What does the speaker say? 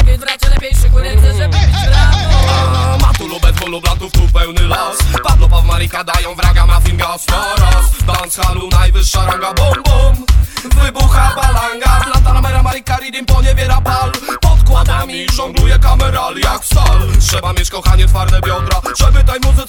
ogień Wracie lepiej szykuj ręce, żeby bić rano Matulu blatów tu pełny los. Pablo Pawmarika dają wraga, ma film gaz Toros Dance halu, najwyższa ranga, bum bum. Wybucha balanga, lata na mera Marika, ridim poniewiera pal. Podkładami żongluje kameral jak sal Trzeba mieć kochanie twarde biodra, żeby tej muzyce